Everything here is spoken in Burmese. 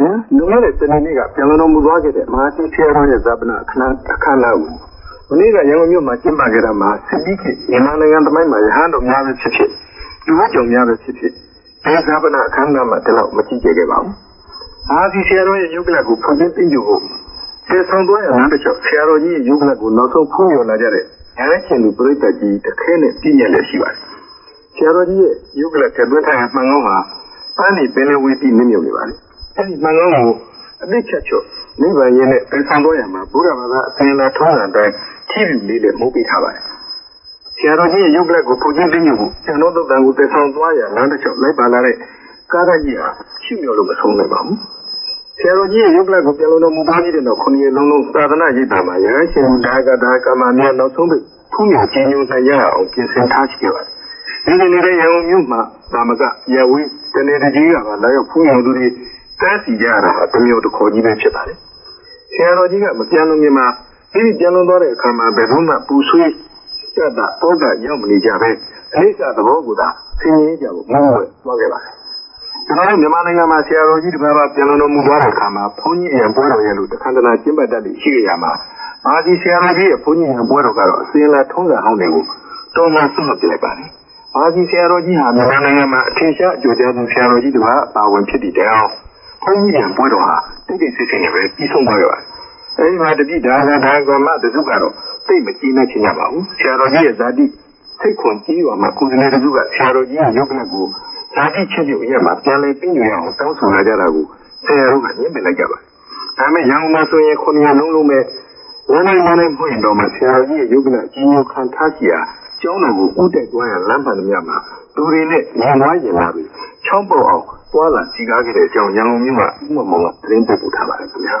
ဗျာ။လုံခဲ့တဲ့စနေနေ့ကပြန်တော်မူသွားခဲ့တဲ့မဟာသီဆရာတော်ရဲ့ဇာပနာအခမ်းအခမ်းအနားကိုမနေ့ကရန်ကုန်မြို့မှာကျင်းပခဲ့တာမှာစစ်ပြီးခေမြန်မာနိုင်ငံသမိုင်းမှာရဟန်းတော်များပဲဖြစ်ဖြစ်လူဝတ်ကြုံများပဲဖြစ်ဖြစ်ဘယ်ဇာပနာအခမ်းအနားမှာတလောက်မကြည့်ကြခဲ့ပါဘူး။မဟာသီဆရာတော်ရဲ့ယုတ်ကလကိုဖွင့်ပြသိကြဖို့ကျေဆောင်သွားရတဲ့ချက်ဆရာတော်ကြီးရဲ့ယုတ်ကလကိုနောက်ဆုံးဖူးမြော်လာကြတဲ့ရဟန်းရှင်လူပရိသတ်ကြီးတစ်ခဲနဲ့ပြည့်ညက်လည်းရှိပါတယ်။ဆရာတော်ကြီးရဲ့ယုတ်ကလထက်သွင်းထားတဲ့မှန်ကောင်းဟာပန်းနေပင်လဝေးပြီးမြင့်မြုပ်နေပါလေ။ အဲဒီမှန်ကောင်းကိုအသိချက်ချွတ်နိဗ္ဗာန်ရဲ့နဲ့ပြန်ဆောင်တော့ရမှာဘုရားဘာသာအစဉ်လာထုံးစံတိုင်းထိပြုလေးနဲ့မှုပေးထားပါတယ်။ဆရာတော်ကြီးရဲ့ရုပ်လက်ကိုပုံချင်းသိညဖို့ကျွန်တော်တို့တန်ကိုပြန်ဆောင်သွားရလမ်းတစ်ချုပ်လိုက်ပါလာတဲ့ကားကြီးဟာရှုမြော်လို့မဆုံးနိုင်ပါဘူး။ဆရာတော်ကြီးရဲ့ရုပ်လက်ကိုပြန်လို့တော့မူသားကြီးတဲ့တော့ခုနှစ်လုံးလုံးသာသနာ့ရိပ်သာမှာရဟန်းရှင်ဒါကဒါကမများနောက်ဆုံးပြီးဖူးမြော်ခြင်းညွှန်နိုင်ရအောင်ပြင်ဆင်ထားရှိခဲ့ပါတယ်။ဒီနေ့နေတဲ့ရန်ကုန်မြို့မှာသာမကရဝေးတနေတကြီးကပါလာရောက်ဖူးမြော်သူတွေ တန်းစီကြတာတမျိုးတစ်ခေါ်ကြီးပဲဖြစ်ပါတယ်။ဆရာတော်ကြီးကမပြန်လို့မြင်မှာဒီပြန်လို့သွားတဲ့အခါမှာဘယ်တော့မှပူဆွေးတတ်တာတော့ကရောက်မနေကြပဲအနိစ္စသဘောကိုသာသင်ရကြဖို့မဟုတ်ဘူးသွားခဲ့ပါတယ်။ကျွန်တော်တို့မြန်မာနိုင်ငံမှာဆရာတော်ကြီးတစ်ပါးပါပြန်လို့မူသွားတဲ့အခါမှာဘုန်းကြီးအရင်ပွဲတော်ရဲ့လို့တခန္ဓနာကျင့်ပတ်တတ်ပြီးရှိကြရမှာမာဒီဆရာတော်ကြီးရဲ့ဘုန်းကြီးအရင်ပွဲတော်ကတော့အစင်းလာထုံးစံဟောင်းတွေကိုတော်မှဆွတ်ပြလိုက်ပါတယ်။မာဒီဆရာတော်ကြီးဟာမြန်မာနိုင်ငံမှာအထင်ရှားအကျိုးကြားဆုံးဆရာတော်ကြီးတစ်ပါးပါဝင်ဖြစ်တည်တယ်အောင် ဘုန်းကြီးရံပွဲတော်ဟာတိတ်တိတ်ဆိတ်ဆိတ်နဲ့ပဲပြီးဆုံးသွားခဲ့ပါတယ်။အဲဒီမှာတတိဒါကဒါကမတစုကတော့သိမကြည့်နဲ့ချင်းကြပါဘူး။ဆရာတော်ကြီးရဲ့ဇာတိစိတ်ခွန်ကြီးရွာမှာကုသနေတစုကဆရာတော်ကြီးရဲ့ရုပ်ကလပ်ကိုဇာတိချက်ပြုတ်ရဲ့မှာပြန်လည်ပြင်ရအောင်တောင်းဆိုလာကြတာကိုဆရာတို့ကညှင်းပယ်လိုက်ကြပါတယ်။ဒါပေမဲ့ရန်ကုန်မှာဆိုရင်ခုနှစ်လုံးလုံးပဲဝမ်းနိုင်ဝမ်းနိုင်ဖွင့်တော်မှာဆရာတော်ကြီးရဲ့ရုပ်ကလပ်ကြီးညိုခံထားစီရာကျောင်းတော်ကိုဥတက်သွားရလမ်းမှန်သမျှမှာလူတွေနဲ့ညံသွားကျင်လာပြီးချောင်းပေါအောင် တွာလာစီကားခဲ့တဲ့အကြောင်းရန်ကုန်မြို့ကဥမမောင်ကသတင်းပို့ပို့ထားပါတယ်ခင်ဗျာ